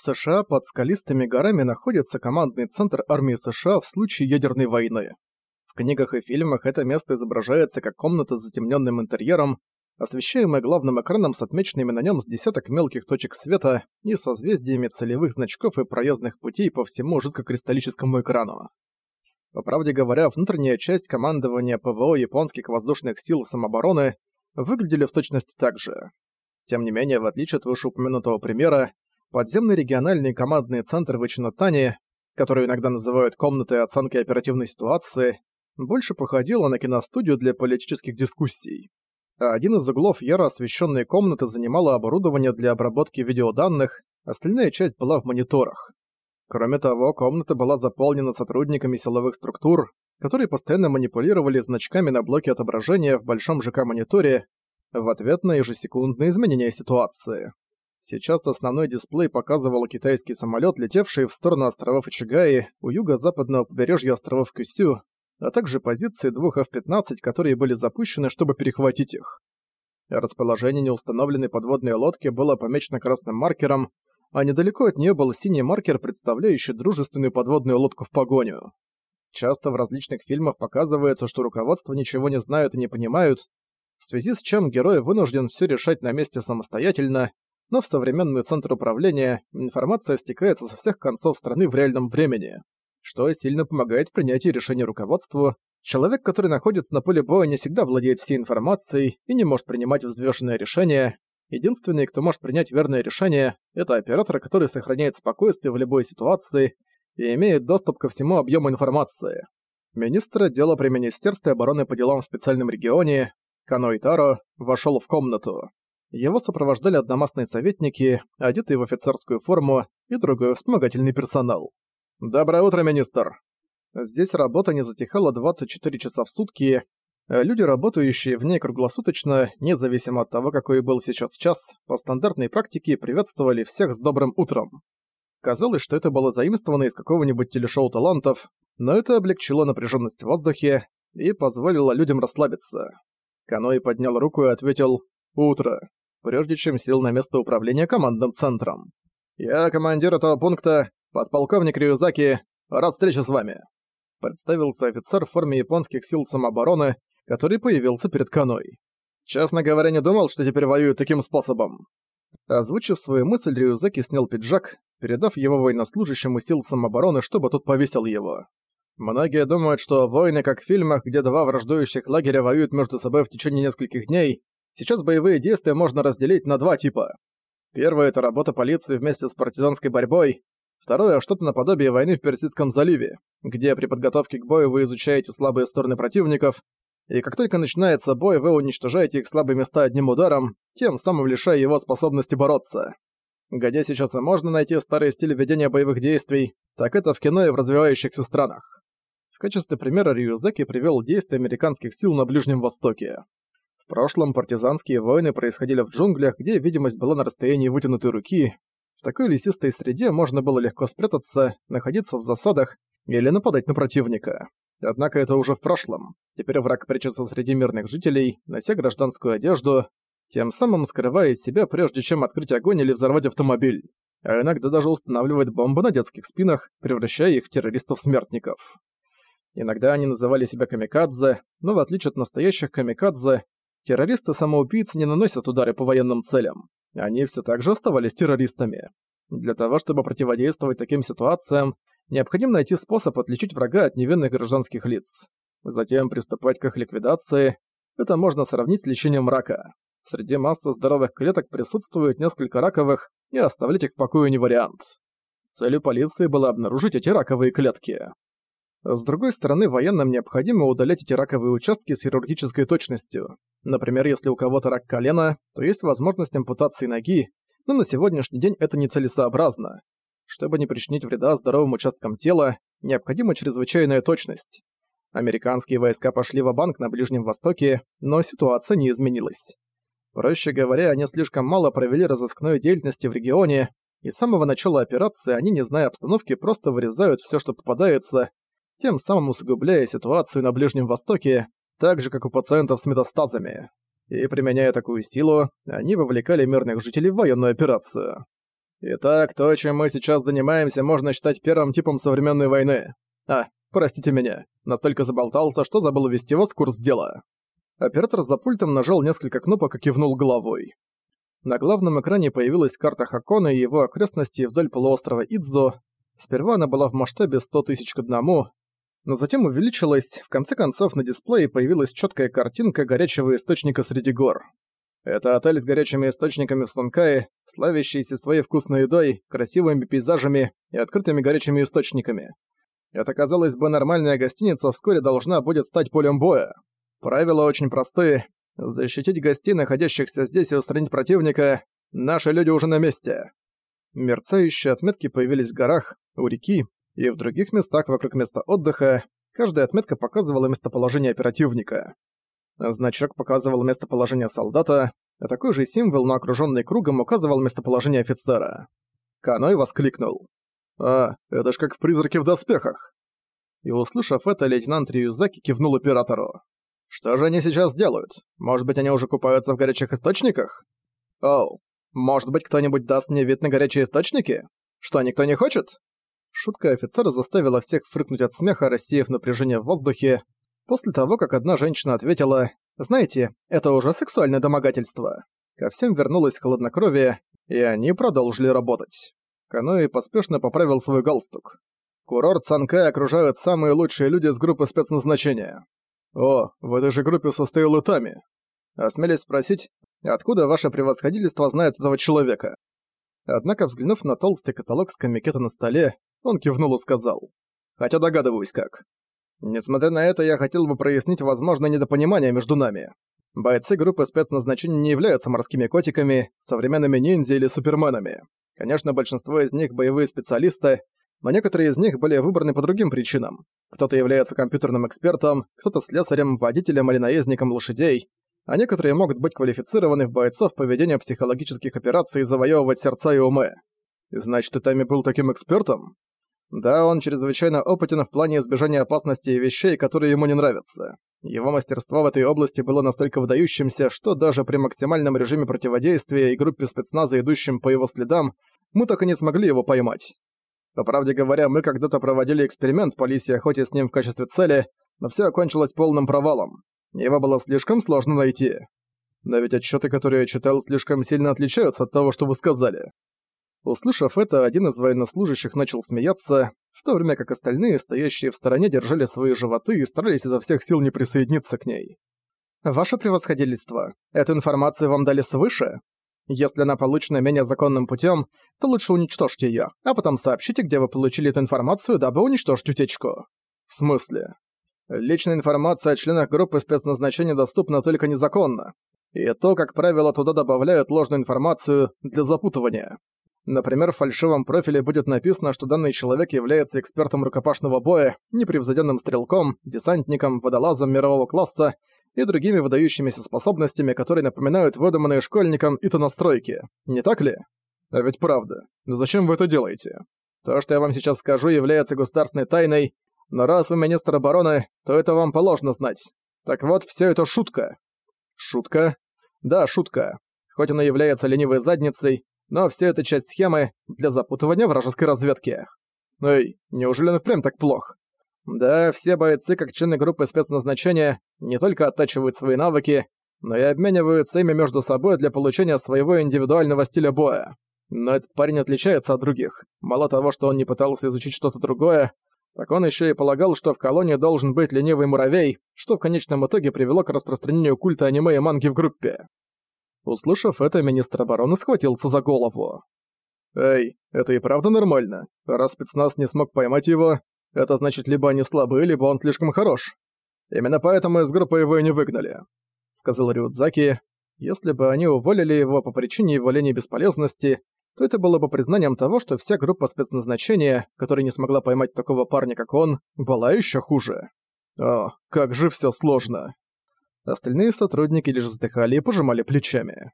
В США под скалистыми горами находится командный центр армии США в случае ядерной войны. В книгах и фильмах это место изображается как комната с затемненным интерьером, освещаемая главным экраном с отмеченными на нем с десяток мелких точек света и созвездиями целевых значков и проездных путей по всему жидкокристаллическому экрану. По правде говоря, внутренняя часть командования ПВО японских воздушных сил самообороны выглядели в точности так же. Тем не менее, в отличие от вышеупомянутого примера, подземный региональный командный центр в Ичинотане, который иногда называют комнатой оценки оперативной ситуации, больше походила на киностудию для политических дискуссий. А один из углов яро освещенной комнаты занимало оборудование для обработки видеоданных, остальная часть была в мониторах. Кроме того, комната была заполнена сотрудниками силовых структур, которые постоянно манипулировали значками на блоке отображения в большом ЖК-мониторе в ответ на ежесекундные изменения ситуации. Сейчас основной дисплей показывал китайский самолет, летевший в сторону островов Ичигаи у юго-западного побережья островов Кюсю, а также позиции двух F-15, которые были запущены, чтобы перехватить их. Расположение неустановленной подводной лодки было помечено красным маркером, а недалеко от нее был синий маркер, представляющий дружественную подводную лодку в погоню. Часто в различных фильмах показывается, что руководство ничего не знают и не понимают, в связи с чем герой вынужден все решать на месте самостоятельно, но в современный центр управления информация стекается со всех концов страны в реальном времени, что сильно помогает в принятии решений руководству. Человек, который находится на поле боя, не всегда владеет всей информацией и не может принимать взвешенное решение, Единственный, кто может принять верное решение, это оператор, который сохраняет спокойствие в любой ситуации и имеет доступ ко всему объему информации. Министр отдела при Министерстве обороны по делам в специальном регионе, Каной Таро, вошел в комнату. Его сопровождали одномастные советники, одетые в офицерскую форму, и другой вспомогательный персонал. «Доброе утро, министр!» Здесь работа не затихала 24 часа в сутки, люди, работающие в ней круглосуточно, независимо от того, какой был сейчас час, по стандартной практике приветствовали всех с добрым утром. Казалось, что это было заимствовано из какого-нибудь телешоу талантов, но это облегчило напряженность в воздухе и позволило людям расслабиться. Каной поднял руку и ответил «Утро», прежде чем сел на место управления командным центром. «Я командир этого пункта, подполковник Рюзаки, рад встрече с вами», представился офицер в форме японских сил самообороны, который появился перед Каной. «Честно говоря, не думал, что теперь воюют таким способом». Озвучив свою мысль, Рюзаки снял пиджак, передав его военнослужащему сил самообороны, чтобы тот повесил его. Многие думают, что войны, как в фильмах, где два враждующих лагеря воюют между собой в течение нескольких дней, сейчас боевые действия можно разделить на два типа. Первое — это работа полиции вместе с партизанской борьбой. Второе — что-то наподобие войны в Персидском заливе, где при подготовке к бою вы изучаете слабые стороны противников, и как только начинается бой, вы уничтожаете их слабые места одним ударом, тем самым лишая его способности бороться. Где сейчас и можно найти старый стиль ведения боевых действий, так это в кино и в развивающихся странах. В качестве примера Рюзаки привел действия американских сил на Ближнем Востоке. В прошлом партизанские войны происходили в джунглях, где видимость была на расстоянии вытянутой руки. В такой лесистой среде можно было легко спрятаться, находиться в засадах или нападать на противника. Однако это уже в прошлом. Теперь враг прячется среди мирных жителей, нося гражданскую одежду, тем самым скрывая себя, прежде чем открыть огонь или взорвать автомобиль. А иногда даже устанавливает бомбы на детских спинах, превращая их в террористов-смертников. Иногда они называли себя камикадзе, но в отличие от настоящих камикадзе, террористы-самоубийцы не наносят удары по военным целям. Они все так же оставались террористами. Для того, чтобы противодействовать таким ситуациям, необходимо найти способ отличить врага от невинных гражданских лиц. Затем приступать к их ликвидации. Это можно сравнить с лечением рака. Среди массы здоровых клеток присутствует несколько раковых, и оставлять их в покое не вариант. Целью полиции было обнаружить эти раковые клетки. С другой стороны, военным необходимо удалять эти раковые участки с хирургической точностью. Например, если у кого-то рак колена, то есть возможность ампутации ноги, но на сегодняшний день это нецелесообразно. Чтобы не причинить вреда здоровым участкам тела, необходима чрезвычайная точность. Американские войска пошли в банк на Ближнем Востоке, но ситуация не изменилась. Проще говоря, они слишком мало провели разыскной деятельности в регионе, и с самого начала операции они, не зная обстановки, просто вырезают все, что попадается, тем самым усугубляя ситуацию на Ближнем Востоке, так же, как у пациентов с метастазами. И применяя такую силу, они вовлекали мирных жителей в военную операцию. Итак, то, чем мы сейчас занимаемся, можно считать первым типом современной войны. А, простите меня, настолько заболтался, что забыл ввести вас в курс дела. Оператор за пультом нажал несколько кнопок и кивнул головой. На главном экране появилась карта Хакона и его окрестности вдоль полуострова Идзо. Сперва она была в масштабе 100 тысяч к одному, но затем увеличилась, в конце концов на дисплее появилась четкая картинка горячего источника среди гор. Это отель с горячими источниками в Санкае, славящийся своей вкусной едой, красивыми пейзажами и открытыми горячими источниками. Это, казалось бы, нормальная гостиница вскоре должна будет стать полем боя. Правила очень простые. Защитить гостей, находящихся здесь, и устранить противника. Наши люди уже на месте. Мерцающие отметки появились в горах, у реки и в других местах вокруг места отдыха. Каждая отметка показывала местоположение оперативника. Значок показывал местоположение солдата, а такой же символ, но окружённый кругом, указывал местоположение офицера. Каной воскликнул. «А, это ж как в «Призраке в доспехах». И услышав это, лейтенант Рюзаки кивнул оператору. «Что же они сейчас делают? Может быть, они уже купаются в горячих источниках? Оу, может быть, кто-нибудь даст мне вид на горячие источники? Что, никто не хочет?» Шутка офицера заставила всех фрыкнуть от смеха, рассеяв напряжение в воздухе, После того, как одна женщина ответила «Знаете, это уже сексуальное домогательство», ко всем вернулось хладнокровие, и они продолжили работать. Каноэ поспешно поправил свой галстук. Курорт Санкай окружают самые лучшие люди с группы спецназначения. О, в этой же группе состоял и Тами. Осмелись спросить, откуда ваше превосходительство знает этого человека? Однако, взглянув на толстый каталог с комикета на столе, он кивнул и сказал. Хотя догадываюсь как. Несмотря на это, я хотел бы прояснить возможное недопонимание между нами. Бойцы группы спецназначения не являются морскими котиками, современными ниндзя или суперменами. Конечно, большинство из них боевые специалисты, но некоторые из них были выбраны по другим причинам. Кто-то является компьютерным экспертом, кто-то слесарем, водителем или наездником лошадей, а некоторые могут быть квалифицированы в бойцов по ведению психологических операций и завоевывать сердца и умы. Значит, ты Тами был таким экспертом? Да, он чрезвычайно опытен в плане избежания опасности и вещей, которые ему не нравятся. Его мастерство в этой области было настолько выдающимся, что даже при максимальном режиме противодействия и группе спецназа, идущим по его следам, мы так и не смогли его поймать. По правде говоря, мы когда-то проводили эксперимент по лисе охоте с ним в качестве цели, но все окончилось полным провалом. Его было слишком сложно найти. Но ведь отчеты, которые я читал, слишком сильно отличаются от того, что вы сказали. Услышав это, один из военнослужащих начал смеяться, в то время как остальные, стоящие в стороне, держали свои животы и старались изо всех сил не присоединиться к ней. «Ваше превосходительство, эту информацию вам дали свыше? Если она получена менее законным путем, то лучше уничтожьте ее, а потом сообщите, где вы получили эту информацию, дабы уничтожить утечку». «В смысле?» «Личная информация о членах группы спецназначения доступна только незаконно. И то, как правило, туда добавляют ложную информацию для запутывания. Например, в фальшивом профиле будет написано, что данный человек является экспертом рукопашного боя, непревзойденным стрелком, десантником, водолазом мирового класса и другими выдающимися способностями, которые напоминают выдуманные школьникам и. Не так ли? А ведь правда. Но зачем вы это делаете? То, что я вам сейчас скажу, является государственной тайной, но раз вы министр обороны, то это вам положено знать. Так вот, все это шутка. Шутка? Да, шутка. Хоть она является ленивой задницей, но все это часть схемы для запутывания вражеской разведки. Эй, неужели он впрямь так плох? Да, все бойцы, как члены группы спецназначения, не только оттачивают свои навыки, но и обмениваются ими между собой для получения своего индивидуального стиля боя. Но этот парень отличается от других. Мало того, что он не пытался изучить что-то другое, так он еще и полагал, что в колонии должен быть ленивый муравей, что в конечном итоге привело к распространению культа аниме и манги в группе. Услышав это, министр обороны схватился за голову. «Эй, это и правда нормально? Раз спецназ не смог поймать его, это значит, либо они слабы, либо он слишком хорош. Именно поэтому из группы его и не выгнали», — сказал Рюдзаки. «Если бы они уволили его по причине его лени бесполезности, то это было бы признанием того, что вся группа спецназначения, которая не смогла поймать такого парня, как он, была еще хуже. О, как же все сложно. Остальные сотрудники лишь вздыхали и пожимали плечами.